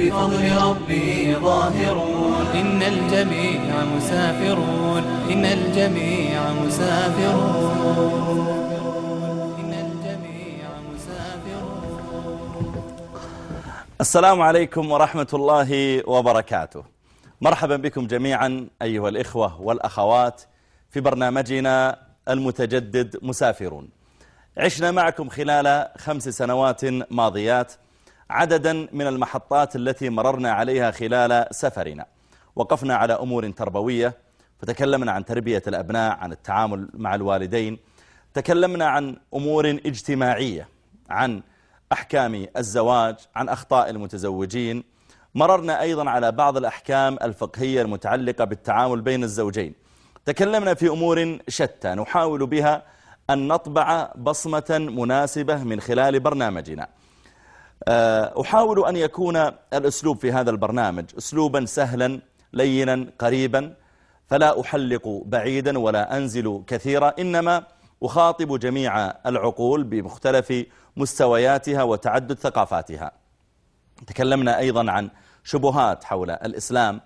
بفضل ربي ظاهرون. إن الجميع مسافرون. إن الجميع مسافرون. إن الجميع مسافرون. السلام عليكم ورحمة الله وبركاته. مرحبا بكم جميعا أيها الإخوة والأخوات في برنامجنا المتجدد مسافرون. عشنا معكم خلال خمس سنوات ماضيات عددا من المحطات التي مررنا عليها خلال سفرنا. وقفنا على أمور تربوية فتكلمنا عن تربية الأبناء عن التعامل مع الوالدين تكلمنا عن أمور اجتماعية عن أحكام الزواج عن أخطاء المتزوجين. مررنا أيضا على بعض الأحكام الفقهية المتعلقة بالتعامل بين الزوجين. تكلمنا في أمور شتى نحاول بها أن نطبع بصمة مناسبة من خلال برنامجنا. أحاول أن يكون الأسلوب في هذا البرنامج أسلوبا سهلا لينا قريبا فلا أحلق بعيدا ولا أنزل كثيرا إنما أخاطب جميع العقول بمختلف مستوياتها وتعدد ثقافاتها. تكلمنا أيضا عن شبهات حول الإسلام.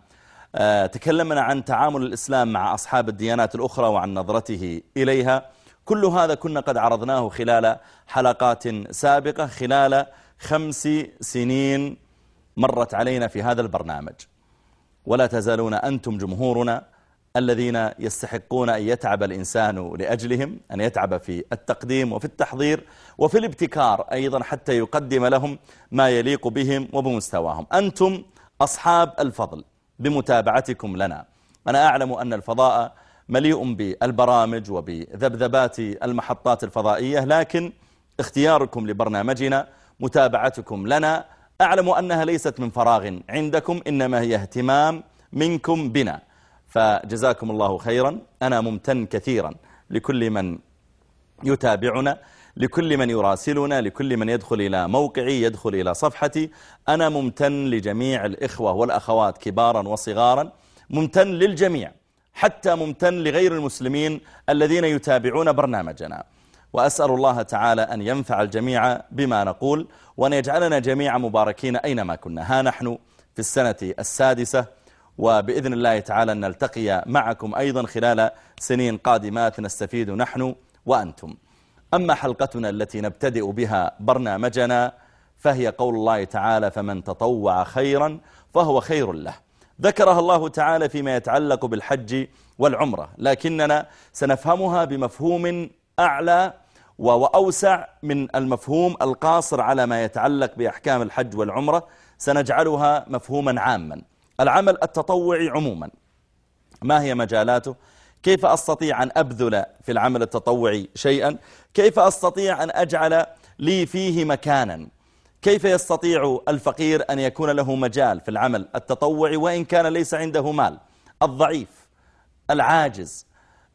آه، تكلمنا عن تعامل الإسلام مع أصحاب الديانات الأخرى وعن نظرته إليها. كل هذا كنا قد عرضناه خلال حلقات سابقة خلال خمس سنين مرت علينا في هذا البرنامج. ولا تزالون أنتم جمهورنا الذين يستحقون أن يتعب الإنسان لأجلهم أن يتعب في التقديم وفي التحضير وفي الابتكار أيضا حتى يقدم لهم ما يليق بهم وبمستواهم. أنتم أصحاب الفضل بمتابعتكم لنا. أنا أعلم أن الفضاء مليء بالبرامج وبذبذبات المحطات الفضائية لكن اختياركم لبرنامجنا متابعتكم لنا. أعلم أنها ليست من فراغ عندكم إنما هي اهتمام منكم بنا. فجزاكم الله خيرا. أنا ممتن كثيرا لكل من يتابعنا لكل من يراسلنا لكل من يدخل إلى موقعي يدخل إلى صفحتي. أنا ممتن لجميع الإخوة والأخوات كبارا وصغارا. ممتن للجميع حتى ممتن لغير المسلمين الذين يتابعون برنامجنا. وأسأل الله تعالى أن ينفع الجميع بما نقول وأن يجعلنا جميعا مباركين أينما كنا. ها نحن في السنة السادسة وبإذن الله تعالى أن نلتقي معكم أيضا خلال سنين قادمات نستفيد نحن وأنتم. أما حلقتنا التي نبتدئ بها برنامجنا فهي قول الله تعالى فمن تطوع خيرا فهو خير له ذكرها الله تعالى فيما يتعلق بالحج والعمرة لكننا سنفهمها بمفهوم أعلى وأوسع من المفهوم القاصر على ما يتعلق بأحكام الحج والعمرة سنجعلها مفهوما عاما. العمل التطوعي عموما. ما هي مجالاته؟ كيف أستطيع أن أبذل في العمل التطوعي شيئا؟ كيف أستطيع أن أجعل لي فيه مكانا؟ كيف يستطيع الفقير أن يكون له مجال في العمل التطوعي وإن كان ليس عنده مال؟ الضعيف العاجز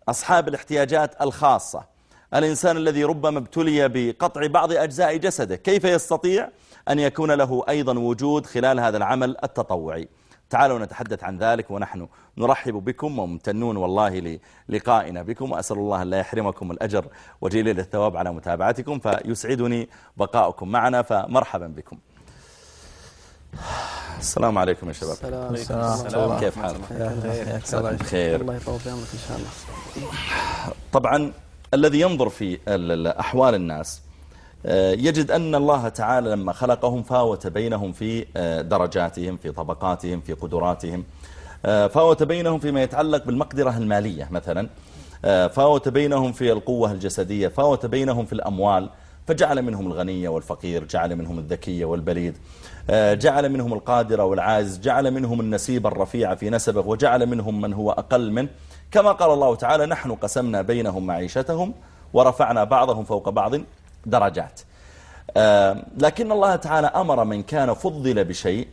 أصحاب الاحتياجات الخاصة. الإنسان الذي ربما ابتلي بقطع بعض أجزاء جسده كيف يستطيع أن يكون له أيضا وجود خلال هذا العمل التطوعي؟ تعالوا نتحدث عن ذلك ونحن نرحب بكم وممتنون والله للقائنا بكم وأسأل الله أن لا يحرمكم الأجر وجليل الثواب على متابعتكم فيسعدني بقاؤكم معنا فمرحبا بكم. السلام عليكم يا شباب. السلام السلام كيف حالك؟ بخير. الله يطول في عمرك إن شاء الله. طبعا الذي ينظر في أحوال الناس. آه، يجد أن الله تعالى لما خلقهم فاوت بينهم في آه، درجاتهم في طبقاتهم في قدراتهم. آه، فاوت بينهم فيما يتعلق بالمقدرة المالية مثلا. فاوت بينهم في القوة الجسدية فاوت بينهم في الأموال. فجعل منهم الغني والفقير جعل منهم الذكي والبليد. جعل منهم القادر والعاجز جعل منهم النسيب الرفيع في نسبه وجعل منهم من هو أقل منه. كما قال الله تعالى نحن قسمنا بينهم معيشتهم ورفعنا بعضهم فوق بعض درجات. لكن الله تعالى أمر من كان فضل بشيء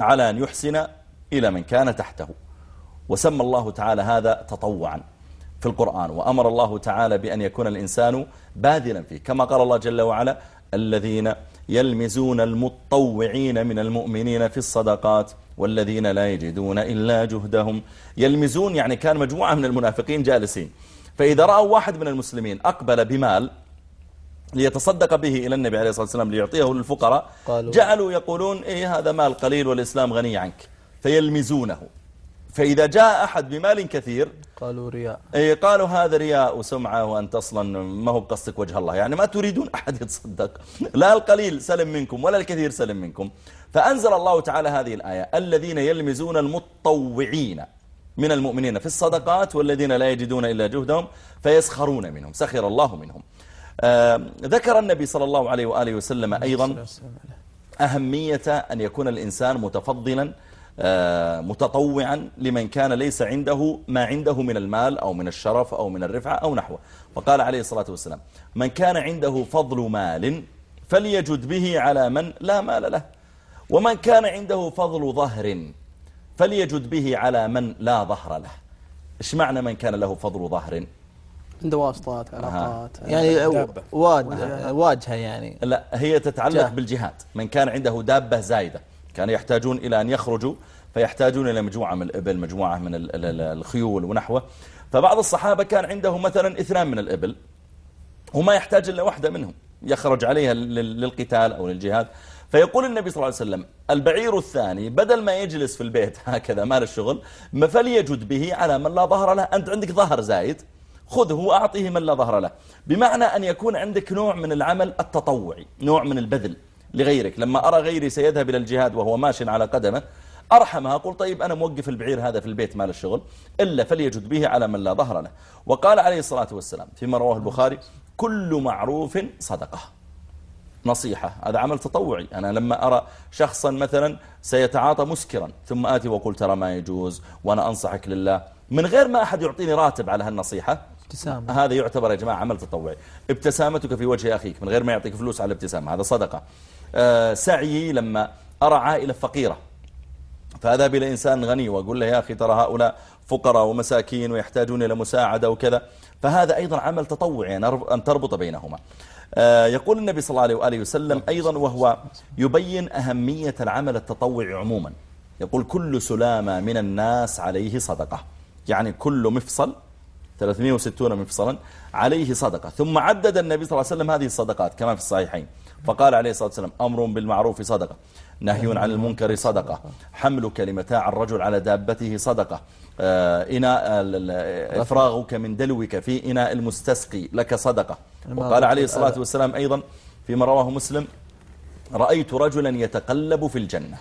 على أن يحسن إلى من كان تحته. وسمى الله تعالى هذا تطوعا في القرآن. وأمر الله تعالى بأن يكون الإنسان باذلا فيه. كما قال الله جل وعلا الذين يلمزون المطوعين من المؤمنين في الصدقات والذين لا يجدون إلا جهدهم. يلمزون يعني كان مجموعة من المنافقين جالسين. فإذا رأوا واحد من المسلمين أقبل بمال ليتصدق به إلى النبي عليه الصلاة والسلام ليعطيه للفقراء جعلوا يقولون إيه هذا مال قليل والإسلام غني عنك. فيلمزونه. فإذا جاء أحد بمال كثير قالوا رياء. إيه قالوا هذا رياء وسمعة وأنت أصلا ما هو بقصدك وجه الله. يعني ما تريدون أحد يتصدق. لا القليل سلم منكم ولا الكثير سلم منكم. فأنزل الله تعالى هذه الآية الذين يلمزون المتطوعين من المؤمنين في الصدقات والذين لا يجدون إلا جهدهم فيسخرون منهم سخر الله منهم. آه ذكر النبي صلى الله عليه وآله وسلم أيضا أهمية أن يكون الإنسان متفضلا متطوعا لمن كان ليس عنده ما عنده من المال أو من الشرف أو من الرفعة أو نحوه. وقال عليه الصلاة والسلام من كان عنده فضل مال فليجد به على من لا مال له. ومن كان عنده فضل ظهر فليجد به على من لا ظهر له. إيش معنى من كان له فضل ظهر؟ عنده واسطات علاقات يعني. واد واجهة يعني. لا هي تتعلق. بالجهاد. من كان عنده دابة زايدة. كانوا يحتاجون إلى أن يخرجوا فيحتاجون إلى مجموعة من الإبل مجموعة من ال- ال- ال- الخيول ونحوه. فبعض الصحابة كان عنده مثلا اثنان من الإبل وما يحتاج إلا واحدة منهم يخرج عليها لل- للقتال أو للجهاد. فيقول النبي صلى الله عليه وسلم البعير الثاني بدل ما يجلس في البيت هكذا مال الشغل ما فليجد به على من لا ظهر له. أنت عندك ظهر زايد خذه وأعطيه من لا ظهر له. بمعنى أن يكون عندك نوع من العمل التطوعي نوع من البذل. لغيرك. لما أرى غيري سيذهب إلى الجهاد وهو ماش على قدمه أرحمها أقول طيب أنا موقف البعير هذا في البيت مال الشغل إلا فليجد به على من لا ظهر له. وقال عليه الصلاة والسلام فيما رواه البخاري كل معروف صدقة. نصيحة هذا عمل تطوعي. أنا لما أرى شخصا مثلا سيتعاطى مسكرا ثم آتي وأقول ترى ما يجوز وأنا أنصحك لله. من غير ما أحد يعطيني راتب على هالنصيحة ابتسامة. هذا يعتبر يا جماعة عمل تطوعي. ابتسامتك في وجه أخيك من غير ما يعطيك فلوس على الابتسامة هذا صدقة. سعيي لما أرى عائلة فقيرة. فأذهب إلى إنسان غني وأقول له يا أخي ترى هؤلاء فقراء ومساكين ويحتاجون إلى مساعدة وكذا. فهذا أيضا عمل تطوعي أن تربط بينهما. آه، يقول النبي صلى الله عليه وآله وسلم أيضا وهو يبين أهمية العمل التطوعي عموما. يقول كل سلامة من الناس عليه صدقة. يعني كل مفصل 360 مفصلا عليه صدقة. ثم عدد النبي صلى الله عليه وسلم هذه الصدقات كما في الصحيحين. فقال عليه الصلاة والسلام أمر بالمعروف صدقة نهي عن المنكر صدقة حملك لمتاع الرجل على دابته صدقة آه، إناء إفراغك من دلوك في إناء المستسقي لك صدقة. وقال عليه الصلاة والسلام أيضا فيما رواه مسلم رأيت رجلا يتقلب في الجنة.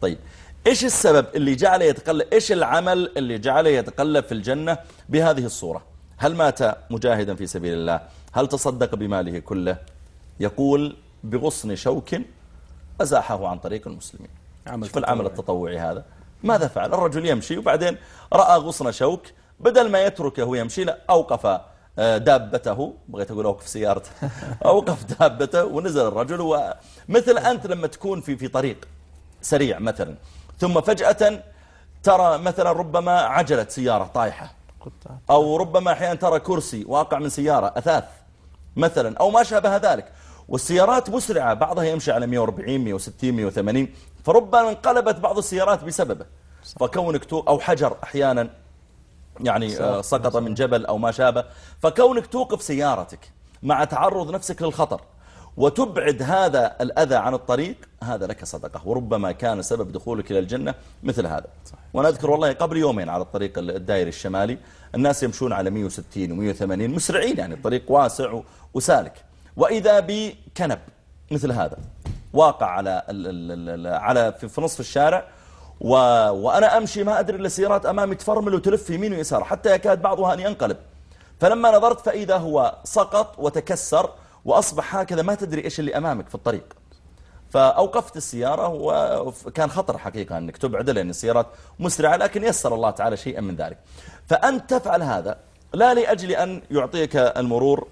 طيب إيش السبب اللي جعله يتقلب إيش العمل اللي جعله يتقلب في الجنة بهذه الصورة؟ هل مات مجاهدا في سبيل الله؟ هل تصدق بماله كله؟ يقول بغصن شوك أزاحه عن طريق المسلمين. عمل شوف العمل تطوعي. التطوعي هذا. ماذا فعل؟ الرجل يمشي وبعدين رأى غصن شوك. بدل ما يتركه يمشي لا أوقف آه، دابته. بغيت أقول أوقف سيارته أوقف دابته ونزل الرجل. ومثل أنت لما تكون في في طريق سريع مثلا. ثم فجأة ترى مثلا ربما عجلة سيارة طايحة. أو ربما أحيانا ترى كرسي واقع من سيارة أثاث مثلا. أو ما شابه ذلك. والسيارات مسرعة بعضها يمشي على 140 160 180 فربما انقلبت بعض السيارات بسببه. فكونك تو أو حجر أحيانا يعني آه، سقط من جبل أو ما شابه فكونك توقف سيارتك مع تعرض نفسك للخطر وتبعد هذا الأذى عن الطريق هذا لك صدقة. وربما كان سبب دخولك إلى الجنة مثل هذا. وأنا أذكر والله قبل يومين على الطريق الدائري الشمالي الناس يمشون على 160 و180 مسرعين يعني الطريق واسع وسالك. وإذا بكنب مثل هذا. واقع على على في نصف الشارع و... وأنا أمشي ما أدري السيارات أمامي تفرمل وتلف يمين ويسار حتى يكاد بعضها أن ينقلب. فلما نظرت فإذا هو سقط وتكسر وأصبح هكذا ما تدري إيش اللي أمامك في الطريق. فأوقفت السيارة وكان خطر حقيقة أنك تبعد لأن السيارات مسرعة لكن يسر الله تعالى شيئا من ذلك. فأنت تفعل هذا لا لأجل أن يعطيك المرور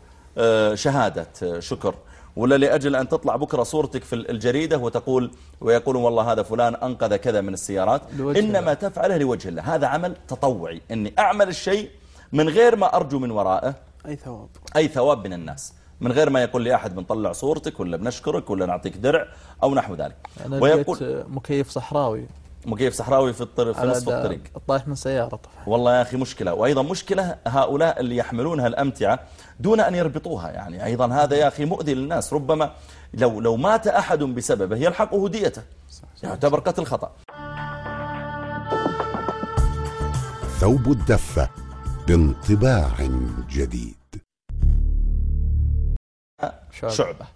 شهادة آه، شكر. ولا لأجل أن تطلع بكرة صورتك في الجريدة وتقول ويقولون والله هذا فلان أنقذ كذا من السيارات. إنما الله. تفعله لوجه الله. هذا عمل تطوعي. أني أعمل الشيء من غير ما أرجو من ورائه. أي ثواب. أي ثواب من الناس. من غير ما يقول لي أحد بنطلع صورتك ولا بنشكرك ولا نعطيك درع أو نحو ذلك. أنا ويقول مكيف صحراوي. مكيف صحراوي في الطريق في نصف الطريق. الطايح من سيارة طفح والله يا أخي مشكلة. وأيضا مشكلة هؤلاء اللي يحملونها الأمتعة دون أن يربطوها يعني. أيضا هذا يا أخي مؤذي للناس. ربما لو لو مات أحد بسببه يلحقه ديته. يعتبر قتل خطأ. ثوب الدفة بانطباع جديد. شعبة. شعبة.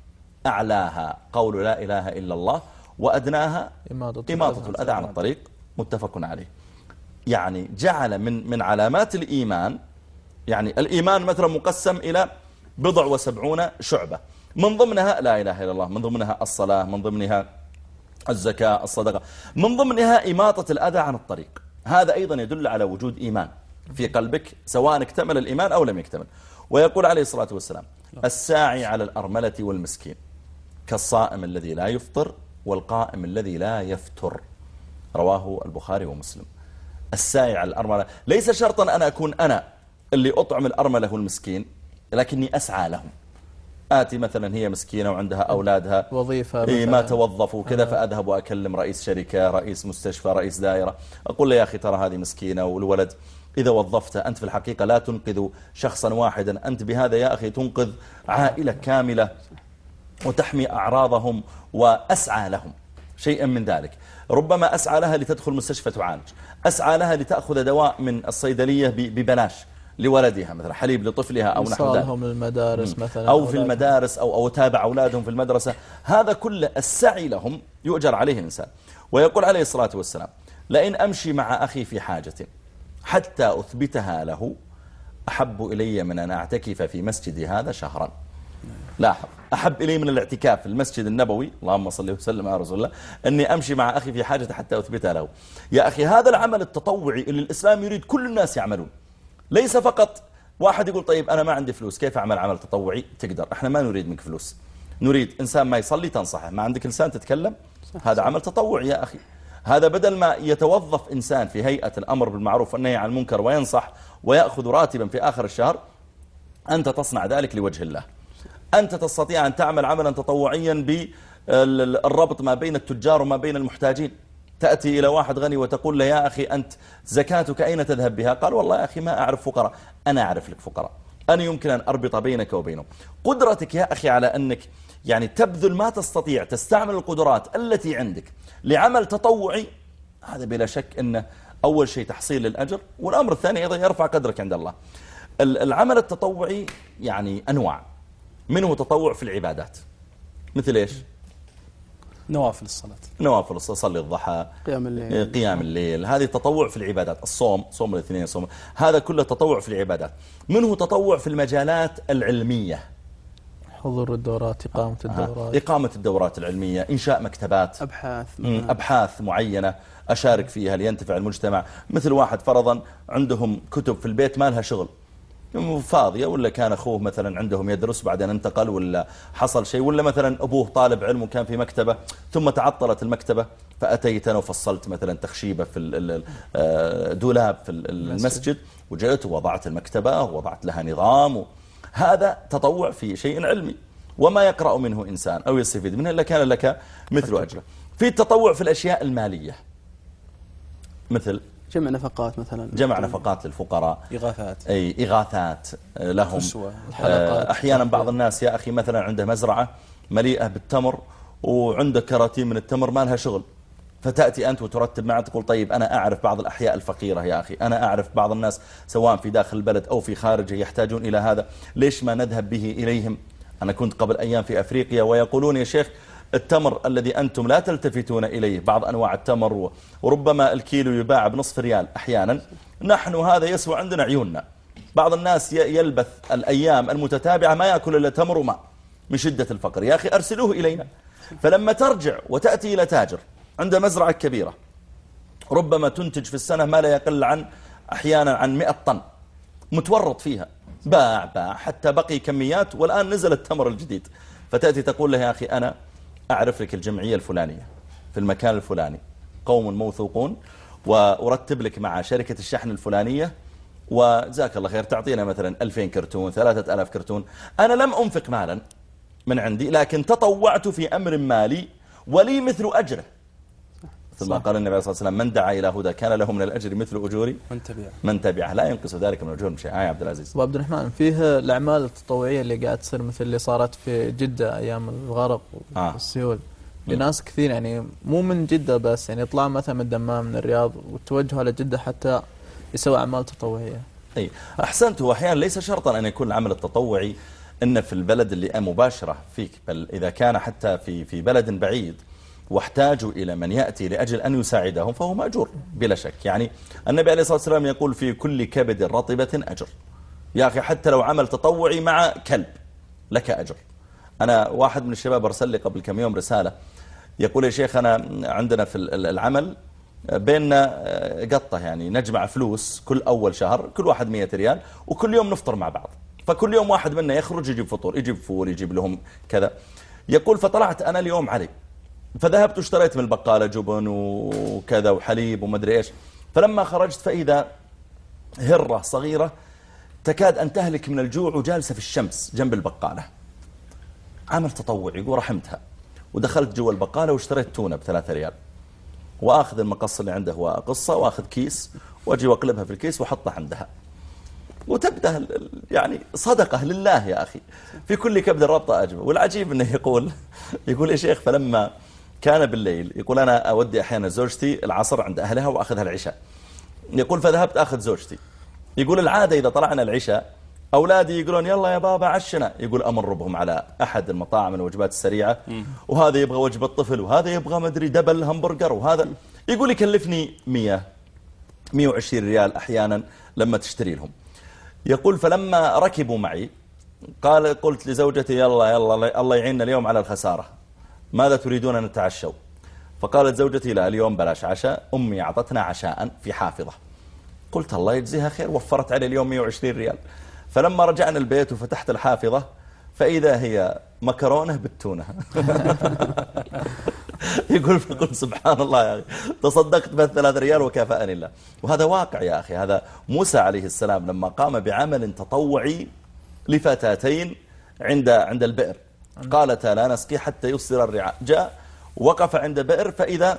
أعلاها قول لا إله إلا الله. وأدناها إماطة إماطة الأذى عن الطريق. متفق عليه. يعني جعل من من علامات الإيمان يعني الإيمان مثلا مقسم إلى بضع وسبعون شعبة. من ضمنها لا إله إلا الله من ضمنها الصلاة من ضمنها الزكاة الصدقة من ضمنها إماطة الأذى عن الطريق. هذا أيضا يدل على وجود إيمان في قلبك سواء اكتمل الإيمان أو لم يكتمل. ويقول عليه الصلاة والسلام الساعي على الأرملة والمسكين كالصائم الذي لا يفطر والقائم الذي لا يفتر. رواه البخاري ومسلم. الساعي على الأرملة. ليس شرطا أن أكون أنا اللي أطعم الأرملة والمسكين لكني أسعى لهم. آتي مثلا هي مسكينة وعندها أولادها. وظيفة إيه ما. توظفوا كذا فأذهب وأكلم رئيس شركة رئيس مستشفى رئيس دائرة. أقول له يا أخي ترى هذه مسكينة والولد إذا وظفته أنت في الحقيقة لا تنقذ شخصا واحدا. أنت بهذا يا أخي تنقذ عائلة كاملة. وتحمي أعراضهم وأسعى لهم. شيئا من ذلك. ربما أسعى لها لتدخل مستشفى تعالج. أسعى لها لتأخذ دواء من الصيدلية ببلاش لولدها مثلا حليب لطفلها أو نحو ذلك. إيصالهم للمدارس مثلا أو في المدارس أو, أو تابع أولادهم في المدرسة. هذا كل السعي لهم يؤجر عليه الإنسان ويقول عليه الصلاة والسلام لئن أمشي مع أخي في حاجة حتى أثبتها له أحب إلي من أن أعتكف في مسجدي هذا شهرا. لاحظ أحب. إلي من الاعتكاف. في المسجد النبوي اللهم صل وسلم على رسول الله أني أمشي مع أخي في حاجة حتى أثبتها له. يا أخي هذا العمل التطوعي اللي الإسلام يريد كل الناس يعملون. ليس فقط واحد يقول طيب أنا ما عندي فلوس كيف أعمل عمل تطوعي؟ تقدر. إحنا ما نريد منك فلوس. نريد إنسان ما يصلي تنصحه. ما عندك لسان تتكلم؟ هذا عمل تطوعي يا أخي. هذا بدل ما يتوظف إنسان في هيئة الأمر بالمعروف والنهي عن المنكر وينصح ويأخذ راتبا في آخر الشهر أنت تصنع ذلك لوجه الله. أنت تستطيع أن تعمل عملا تطوعيا بالربط ما بين التجار وما بين المحتاجين. تأتي إلى واحد غني وتقول له يا أخي أنت زكاتك أين تذهب بها؟ قال والله يا أخي ما أعرف فقراء. أنا أعرف لك فقراء. أنا يمكن أن أربط بينك وبينهم. قدرتك يا أخي على أنك يعني تبذل ما تستطيع تستعمل القدرات التي عندك لعمل تطوعي. هذا بلا شك أنه أول شيء تحصيل للأجر والأمر الثاني أيضا يرفع قدرك عند الله. ال- العمل التطوعي يعني أنواع. منه تطوع في العبادات؟ مثل إيش؟ نوافل الصلاة. نوافل الصلاة صلي الضحى قيام الليل. قيام الليل. هذه تطوع في العبادات الصوم صوم الاثنين صوم. هذا كله تطوع في العبادات. منه تطوع في المجالات العلمية؟ حضور الدورات إقامة الدورات. إقامة الدورات العلمية إنشاء مكتبات. أبحاث مم، أبحاث معينة أشارك فيها لينتفع المجتمع. مثل واحد فرضا عندهم كتب في البيت ما لها شغل. فاضية ولا كان أخوه مثلا عندهم يدرس بعدين انتقل ولا حصل شيء ولا مثلا أبوه طالب علم وكان في مكتبة ثم تعطلت المكتبة فأتيت أنا وفصلت مثلا تخشيبة في آه، دولاب في ال- المسجد وجئت ووضعت المكتبة ووضعت لها نظام. هذا تطوع في شيء علمي وما يقرأ منه إنسان أو يستفيد منه إلا كان لك مثل أجره في التطوع في الأشياء المالية مثل جمع نفقات مثلا. جمع نفقات للفقراء. إغاثات. أي إغاثات لهم. كسوة. آه، أحيانا بعض الناس يا أخي مثلا عنده مزرعة مليئة بالتمر وعنده كراتين من التمر ما لها شغل. فتأتي أنت وترتب معه تقول طيب أنا أعرف بعض الأحياء الفقيرة يا أخي. أنا أعرف بعض الناس سواء في داخل البلد أو في خارجه يحتاجون إلى هذا. ليش ما نذهب به إليهم؟ أنا كنت قبل أيام في أفريقيا ويقولون يا شيخ التمر الذي أنتم لا تلتفتون إليه بعض أنواع التمر وربما الكيلو يباع بنصف ريال أحيانا. نحن هذا يسوى عندنا عيوننا. بعض الناس يلبث الأيام المتتابعة ما يأكل إلا تمر وماء من شدة الفقر. يا أخي أرسلوه إلينا. فلما ترجع وتأتي إلى تاجر عنده مزرعة كبيرة ربما تنتج في السنة ما لا يقل عن أحيانا عن 100 طن متورط فيها. باع باع حتى بقي كميات والآن نزل التمر الجديد. فتأتي تقول له يا أخي أنا أعرف لك الجمعية الفلانية في المكان الفلاني. قوم موثوقون وأرتب لك مع شركة الشحن الفلانية وجزاك الله خير تعطينا مثلا 2000 كرتون 3000 كرتون. أنا لم أنفق مالا من عندي لكن تطوعت في أمر مالي ولي مثل أجره. ما قال النبي صلى الله عليه وسلم من دعا إلى هدى كان له من الأجر مثل أجور من تبع من تبعه. لا ينقص ذلك من أجور شيء يا عبد العزيز. أبو عبد الرحمن فيه الأعمال التطوعية اللي قاعد تصير مثل اللي صارت في جدة أيام الغرق آه. والسيول. لناس كثير يعني مو من جدة بس يعني يطلعون مثلا من الدمام من الرياض وتوجهوا لجده حتى يسووا أعمال تطوعية. أي. أحسنت وأحيانا ليس شرطا أن يكون العمل التطوعي أن في البلد اللي مباشرة فيك بل إذا كان حتى في في بلد بعيد واحتاجوا إلى من يأتي لأجل أن يساعدهم فهو مأجور بلا شك. يعني النبي عليه الصلاة والسلام يقول في كل كبد رطبة أجر. يا أخي حتى لو عمل تطوعي مع كلب لك أجر. أنا واحد من الشباب أرسل لي قبل كم يوم رسالة يقول يا شيخ أنا عندنا في العمل بيننا قطة يعني نجمع فلوس كل أول شهر كل واحد مية ريال وكل يوم نفطر مع بعض. فكل يوم واحد منا يخرج يجيب فطور يجيب فول يجيب لهم كذا. يقول فطلعت أنا اليوم علي. فذهبت واشتريت من البقالة جبن وكذا وحليب ومدري إيش. فلما خرجت فإذا هرة صغيرة تكاد أن تهلك من الجوع وجالسة في الشمس جنب البقالة. عمل تطوعي ورحمتها. ودخلت جوا البقالة واشتريت تونة بثلاثة ريال. وآخذ المقص اللي عنده وقصة وآخذ كيس وأجي وأقلبها في الكيس وأحطها عندها. وتبدأ يعني صدقة لله يا أخي. في كل كبد الربطة أجمع والعجيب أنه يقول يقول يا شيخ فلما كان بالليل يقول أنا أودي أحيانا زوجتي العصر عند أهلها وأخذها العشاء. يقول فذهبت أخذ زوجتي. يقول العادة إذا طلعنا العشاء أولادي يقولون يلا يا بابا عشنا. يقول أمر بهم على أحد المطاعم الوجبات السريعة. وهذا يبغى وجبة طفل وهذا يبغى مدري دبل همبرجر وهذا. يقول يكلفني 100 120 ريال أحيانا لما تشتري لهم. يقول فلما ركبوا معي قال قلت لزوجتي يلا يلا الله يعيننا اليوم على الخسارة. ماذا تريدون أن نتعشوا؟ فقالت زوجتي لا اليوم بلاش عشاء. أمي أعطتنا عشاء في حافظة. قلت الله يجزيها خير وفرت علي اليوم 120 ريال. فلما رجعنا البيت وفتحت الحافظة فإذا هي مكرونة بالتونة. يقول فقل سبحان الله يا أخي تصدقت بالثلاث ريال وكافأني الله. وهذا واقع يا أخي هذا موسى عليه السلام لما قام بعمل تطوعي لفتاتين عند عند البئر. قالتا لا نسقي حتى يصدر الرعاء. جاء وقف عند بئر فإذا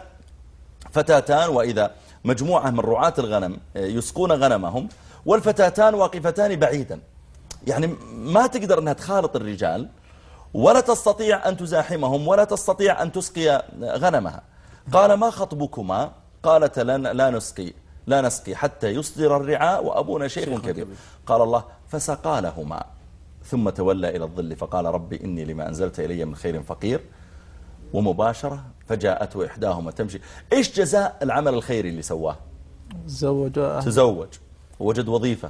فتاتان وإذا مجموعة من رعاة الغنم يسقون غنمهم والفتاتان واقفتان بعيدا. يعني ما تقدر أنها تخالط الرجال ولا تستطيع أن تزاحمهم ولا تستطيع أن تسقي غنمها. قال ما خطبكما؟ قالت لا, لا نسقي لا نسقي حتى يصدر الرعاء وأبونا شيخ كبير. قال الله فسقى لهما. ثم تولى إلى الظل فقال ربي إني لما أنزلت إلي من خير فقير ومباشرة فجاءته إحداهما تمشي. إيش جزاء العمل الخيري اللي سواه؟ أهل تزوج. ووجد وظيفة.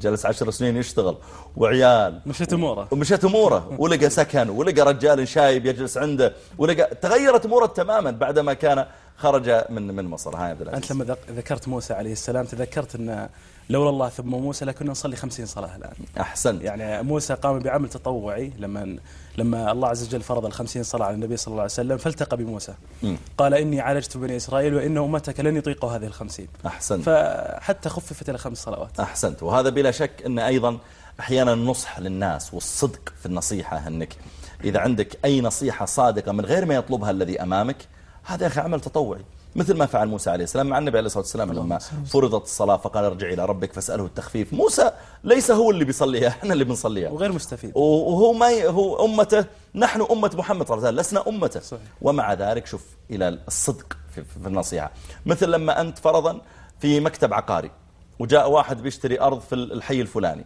جلس عشر سنين يشتغل. وعيال. مشت أموره. ومشت أموره. ولقى سكن. ولقى رجال شايب يجلس عنده. ولقى تغيرت أموره تماما بعدما كان خرج من من مصر. هاي عبد أنت العزيز لما ذك- ذكرت موسى عليه السلام تذكرت أن لولا الله ثم موسى لكنا نصلي خمسين صلاة الآن. أحسنت. يعني موسى قام بعمل تطوعي. لما لما الله عز وجل فرض الخمسين صلاة على النبي صلى الله عليه وسلم فالتقى بموسى. مم. قال إني عالجت بني إسرائيل وإن أمتك لن يطيقوا هذه الخمسين. أحسنت. فحتى خففت إلى خمس صلوات. أحسنت. وهذا بلا شك أن أيضا أحيانا النصح للناس والصدق في النصيحة أنك إذا عندك أي نصيحة صادقة من غير ما يطلبها الذي أمامك هذا يا أخي عمل تطوعي. مثل ما فعل موسى عليه السلام مع النبي عليه الصلاة والسلام لما فرضت الصلاة فقال ارجع إلى ربك فاسأله التخفيف. موسى ليس هو اللي بيصليها إحنا اللي بنصليها. وغير مستفيد. وهو ما ي... هو أمته نحن أمة محمد صلى الله عليه وسلم لسنا أمته. صحيح. ومع ذلك شوف إلى الصدق في, في النصيحة. مثل لما أنت فرضا في مكتب عقاري وجاء واحد بيشتري أرض في الحي الفلاني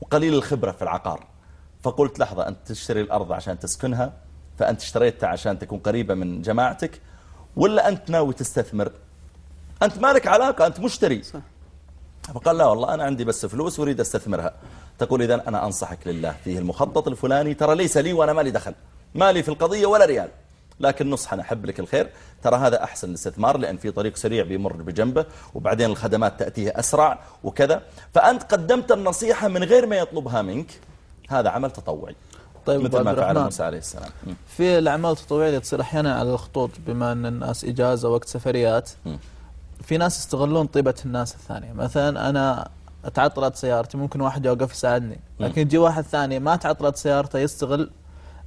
وقليل الخبرة في العقار. فقلت لحظة أنت تشتري الأرض عشان تسكنها فأنت اشتريتها عشان تكون قريبة من جماعتك ولا أنت ناوي تستثمر؟ أنت مالك علاقة؟ أنت مشتري. صح. فقال لا والله أنا عندي بس فلوس وأريد أستثمرها. تقول إذا أنا أنصحك لله. فيه المخطط الفلاني. ترى ليس لي وأنا مالي دخل. مالي في القضية ولا ريال. لكن نصح أنا أحب لك الخير. ترى هذا أحسن الاستثمار لأن في طريق سريع بيمر بجنبه وبعدين الخدمات تأتيه أسرع وكذا. فأنت قدمت النصيحة من غير ما يطلبها منك. هذا عمل تطوعي. طيب مثل ما فعل موسى عليه السلام. في الأعمال التطوعية اللي تصير أحيانا على الخطوط بما أن الناس إجازة وقت سفريات. في ناس يستغلون طيبة الناس الثانية. مثلا أنا تعطلت سيارتي ممكن واحد يوقف يساعدني لكن يجي واحد ثاني ما تعطلت سيارته يستغل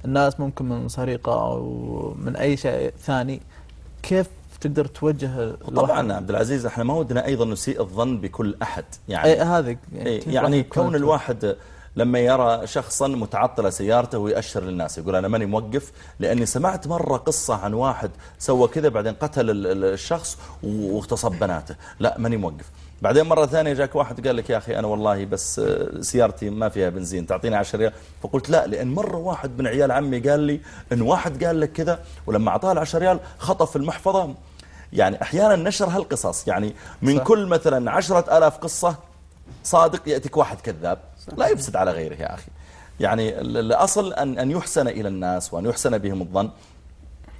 الناس ممكن من سرقة أو من أي شيء ثاني. كيف تقدر توجه طبعا عبد العزيز إحنا ما ودنا أيضا نسيء الظن بكل أحد. يعني اي هذه إيه، يعني يكون كون الواحد لما يرى شخصا متعطلة سيارته ويأشر للناس يقول أنا ماني موقف لأني سمعت مرة قصة عن واحد سوى كذا بعدين قتل ال- ال- الشخص واغتصب بناته. لا ماني موقف. بعدين مرة ثانية جاك واحد قال لك يا أخي أنا والله بس آه، سيارتي ما فيها بنزين تعطيني 10 ريال. فقلت لا لأن مرة واحد من عيال عمي قال لي إن واحد قال لك كذا ولما أعطاه 10 ريال خطف المحفظة. يعني أحيانا نشر هالقصص. يعني من صح. كل مثلا عشرة ألاف قصة صادق يأتيك واحد كذاب. لا يفسد على غيره يا أخي. يعني ال- الأصل أن, أن يحسن إلى الناس وأن يحسن بهم الظن.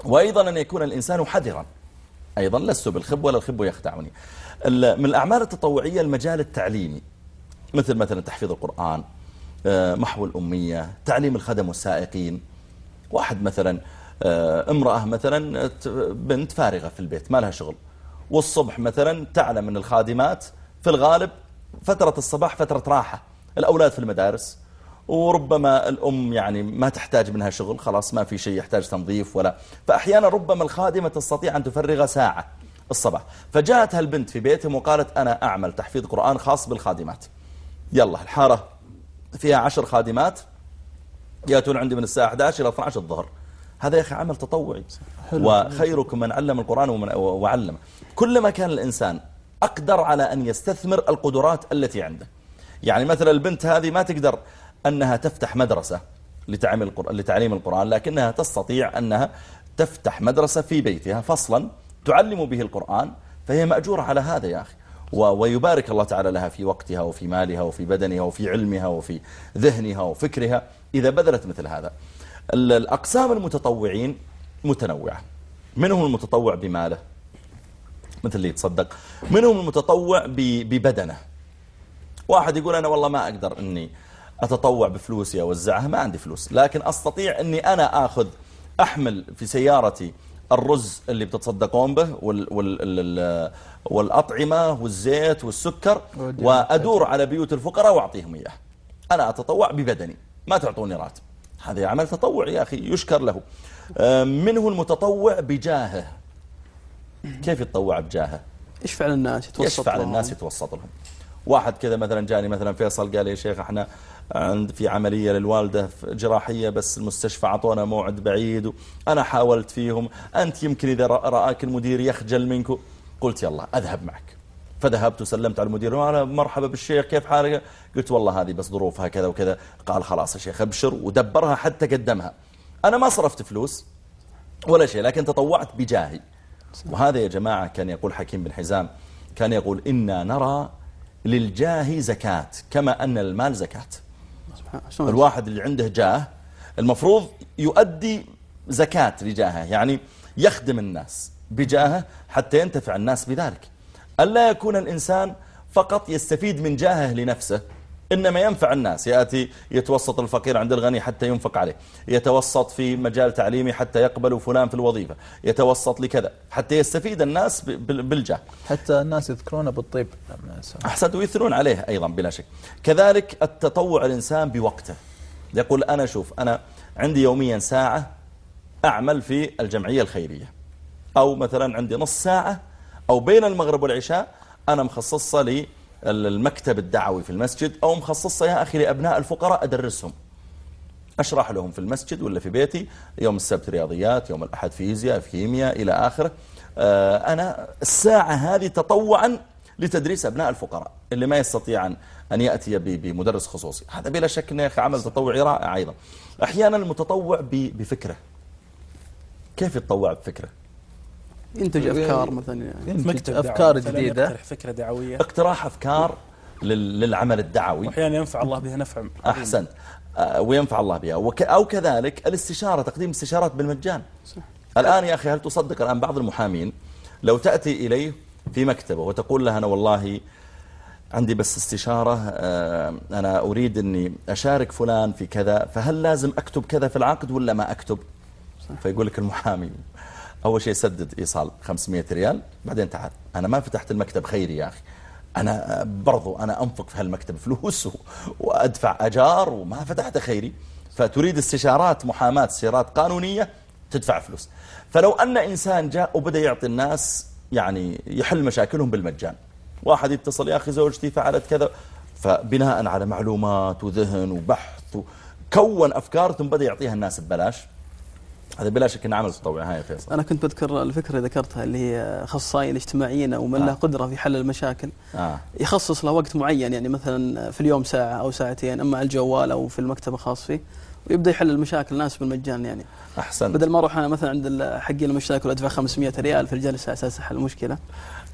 وأيضا أن يكون الإنسان حذرا. أيضا لست بالخب ولا الخب يخدعني. من الأعمال التطوعية المجال التعليمي. مثل مثلا تحفيظ القرآن آه، محو الأمية تعليم الخدم والسائقين. واحد مثلا آه، امرأة مثلا بنت فارغة في البيت ما لها شغل. والصبح مثلا تعلم أن الخادمات في الغالب فترة الصباح فترة راحة. الأولاد في المدارس وربما الأم يعني ما تحتاج منها شغل خلاص ما في شيء يحتاج تنظيف ولا. فأحيانا ربما الخادمة تستطيع أن تفرغ ساعة الصباح. فجاءت هالبنت في بيتهم وقالت أنا أعمل تحفيظ قرآن خاص بالخادمات. يلا الحارة فيها عشر خادمات يأتون عندي من الساعة 11 إلى 12 الظهر. هذا يا أخي عمل تطوعي. وخيركم من علم القرآن ومن وعلم كلما كان الإنسان أقدر على أن يستثمر القدرات التي عنده. يعني مثلا البنت هذه ما تقدر أنها تفتح مدرسة لتعليم القرآن, لتعليم القرآن لكنها تستطيع أنها تفتح مدرسة في بيتها فصلا تعلم به القرآن فهي مأجورة على هذا يا أخي. ويبارك الله تعالى لها في وقتها وفي مالها وفي بدنها وفي علمها وفي ذهنها وفكرها إذا بذلت مثل هذا. ال- الأقسام المتطوعين متنوعة. منهم المتطوع بماله؟ مثل اللي يتصدق. منهم المتطوع ببدنه. واحد يقول أنا والله ما أقدر أني أتطوع بفلوسي أوزعها ما عندي فلوس لكن أستطيع أني أنا أخذ أحمل في سيارتي الرز اللي بتتصدقون به وال وال ال- والأطعمة والزيت والسكر وأدور على بيوت الفقراء وأعطيهم إياه. أنا أتطوع ببدني ما تعطوني راتب. هذا عمل تطوع يا أخي يشكر له. آه، منه المتطوع؟ بجاهه. كيف يتطوع بجاهه؟ يشفع للناس يتوسط يشفع. للناس يتوسط لهم. واحد كذا مثلا جاني مثلا فيصل قال يا شيخ إحنا عند في عملية للوالدة جراحية بس المستشفى عطونا موعد بعيد أنا حاولت فيهم. أنت يمكن إذا رأ- رآك المدير يخجل منك. قلت يلا أذهب معك. فذهبت وسلمت على المدير. أنا مرحبا بالشيخ كيف حالك؟ قلت والله هذه بس ظروفها كذا وكذا. قال خلاص يا شيخ أبشر ودبرها حتى قدمها. أنا ما صرفت فلوس ولا شيء لكن تطوعت بجاهي. وهذا يا جماعة كان يقول حكيم بن حزام كان يقول إنا نرى للجاه زكاة كما أن المال زكاة. الواحد اللي عنده جاه المفروض يؤدي زكاة لجاهه يعني يخدم الناس بجاهه حتى ينتفع الناس بذلك. ألا يكون الإنسان فقط يستفيد من جاهه لنفسه إنما ينفع الناس يأتي يتوسط الفقير عند الغني حتى ينفق عليه يتوسط في مجال تعليمي حتى يقبل فلان في الوظيفة يتوسط لكذا حتى يستفيد الناس بالجاه. حتى الناس يذكرونه بالطيب. أحسنت ويثنون عليه أيضا بلا شك. كذلك التطوع الإنسان بوقته. يقول أنا شوف أنا عندي يوميا ساعة أعمل في الجمعية الخيرية. أو مثلا عندي نص ساعة أو بين المغرب والعشاء أنا مخصصة للمكتب الدعوي في المسجد أو مخصصة يا أخي لأبناء الفقراء أدرسهم. أشرح لهم في المسجد ولا في بيتي يوم السبت رياضيات يوم الأحد فيزياء في كيمياء إلى آخره. آه، أنا الساعة هذه تطوعا لتدريس أبناء الفقراء اللي ما يستطيع أن- يأتي بمدرس خصوصي. هذا بلا شك أنه عمل تطوعي رائع أيضا. أحيانا المتطوع بفكرة. كيف يتطوع بفكرة؟ ينتج أفكار مثلا يعني. مكتب دعوي أفكار مثلاً جديدة. يقترح فكرة دعوية. اقتراح أفكار لل- للعمل الدعوي. وأحيانا ينفع الله بها نفع. أحسنت آه، وينفع الله بها. وك أو كذلك الاستشارة تقديم استشارات بالمجان. صح. الآن يا أخي هل تصدق الآن بعض المحامين لو تأتي إليه في مكتبة وتقول له أنا والله عندي بس استشارة آه، أنا أريد أني أشارك فلان في كذا فهل لازم أكتب كذا في العقد ولا ما أكتب؟ فيقول لك المحامي. أول شيء سدد إيصال 500 ريال بعدين تعال. أنا ما فتحت المكتب خيري يا أخي. أنا برضو أنا أنفق في هالمكتب فلوس وأدفع أجار وما فتحت خيري. فتريد استشارات محاماة استشارات قانونية تدفع فلوس. فلو أن إنسان جاء وبدأ يعطي الناس يعني يحل مشاكلهم بالمجان. واحد يتصل يا أخي زوجتي فعلت كذا. فبناء على معلومات وذهن وبحث كون أفكار ثم بدأ يعطيها الناس ببلاش. هذا بلا شك إنه عمل تطوعي. هاي فيصل. أنا كنت بذكر الفكرة اللي ذكرتها اللي هي أخصائيين اجتماعيين أو من آه. له قدرة في حل المشاكل. آه. يخصص له وقت معين يعني مثلا في اليوم ساعة أو ساعتين أما على الجوال أو في المكتب الخاص فيه ويبدأ يحل المشاكل الناس بالمجان يعني. أحسن. بدل ما أروح أنا مثلا عند حقين المشاكل وأدفع 500 ريال في الجلسة أساس أحل المشكلة.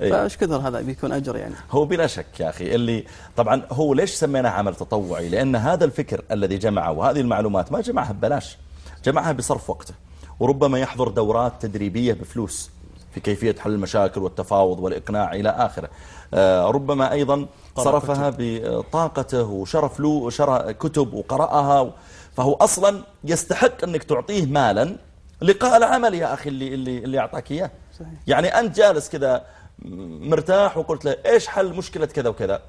إيه. فايش كثر هذا بيكون أجر يعني؟ هو بلا شك يا أخي اللي طبعا هو ليش سميناه عمل تطوعي؟ لأن هذا الفكر الذي جمعه وهذه المعلومات ما جمعها ببلاش جمعها بصرف وقته. وربما يحضر دورات تدريبية بفلوس في كيفية حل المشاكل والتفاوض والإقناع إلى آخره. آه، ربما أيضا صرفها بطاقته وشرف له شرى كتب وقرأها فهو أصلا يستحق أنك تعطيه مالا لقاء العمل يا أخي اللي, اللي, اللي أعطاك إياه. يعني أنت جالس كذا مرتاح وقلت له إيش حل مشكلة كذا وكذا؟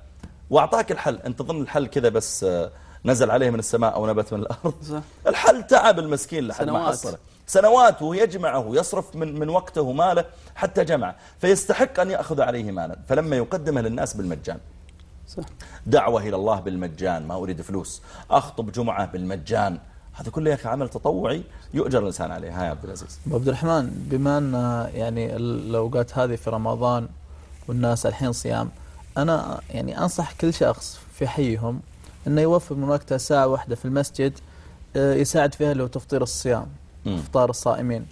وأعطاك الحل. أنت تظن الحل كذا بس آه، نزل عليه من السماء أو نبت من الأرض. الحل تعب المسكين لحد ما. حصله سنوات ويجمعه ويصرف من, من وقته وماله حتى جمع. فيستحق أن يأخذ عليه مالا. فلما يقدمه للناس بالمجان. صح. دعوة إلى الله بالمجان ما أريد فلوس. أخطب جمعة بالمجان. هذا كله يا أخي عمل تطوعي يؤجر الإنسان عليه. هاي يا عبد العزيز. عبد الرحمن بما أن يعني الأوقات هذه في رمضان والناس الحين صيام أنا يعني أنصح كل شخص في حيهم أنه يوفر من وقته ساعة واحدة في المسجد آه، يساعد فيها لو تفطير الصيام. مم. إفطار الصائمين.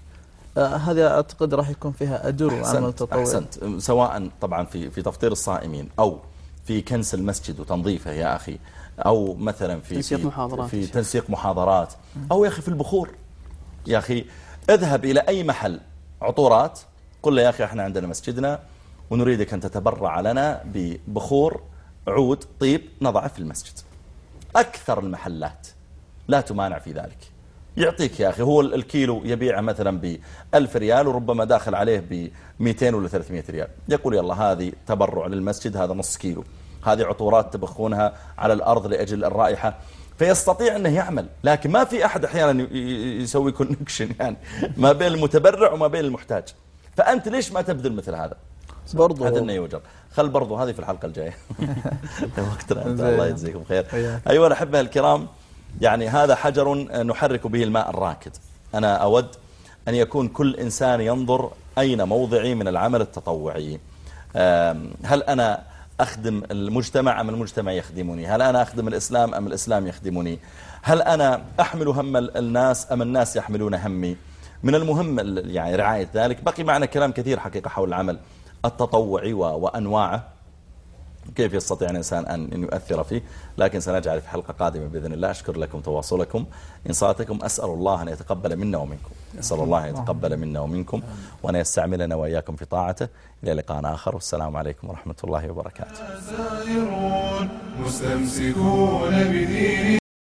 آه، هذا أعتقد راح يكون فيها أجر وعمل تطوعي أحسنت. سواء طبعا في, في تفطير الصائمين أو في كنس المسجد وتنظيفه يا أخي أو مثلا في تنسيق محاضرات. في تنسيق محاضرات. أو يا أخي في البخور. يا أخي اذهب إلى أي محل. عطورات. قل له يا أخي إحنا عندنا مسجدنا ونريدك أن تتبرع لنا ببخور عود طيب نضعه في المسجد. أكثر المحلات. لا تمانع في ذلك. يعطيك يا أخي هو الكيلو يبيعه مثلا ب 1000 ريال وربما داخل عليه ب 200 ولا 300 ريال. يقول يلا هذه تبرع للمسجد هذا نص كيلو. هذه عطورات تبخونها على الأرض لأجل الرائحة. فيستطيع أنه يعمل لكن ما في أحد أحيانا يسوي connection يعني ما بين المتبرع وما بين المحتاج. فأنت ليش ما تبذل مثل هذا؟ برضو. هذا انه يوجر خل برضو هذه في الحلقة الجاية. وقتنا. الله يجزيكم خير. أيها الأحبة الكرام. يعني هذا حجر نحرك به الماء الراكد. أنا أود أن يكون كل إنسان ينظر أين موضعي من العمل التطوعي. هل أنا أخدم المجتمع أم المجتمع يخدمني؟ هل أنا أخدم الإسلام أم الإسلام يخدمني؟ هل أنا أحمل هم ال- الناس أم الناس يحملون همي؟ من المهم ال- يعني رعاية ذلك. بقي معنا كلام كثير حقيقة حول العمل التطوعي وأنواعه. كيف يستطيع الإنسان أن يؤثر فيه. لكن سنجعل في حلقة قادمة بإذن الله. أشكر لكم تواصلكم. إنصاتكم. أسأل الله أن يتقبل منا ومنكم. أسأل الله أن يتقبل منا ومنكم وأن يستعملنا وإياكم في طاعته. إلى لقاء آخر. والسلام عليكم ورحمة الله وبركاته. مستمسكون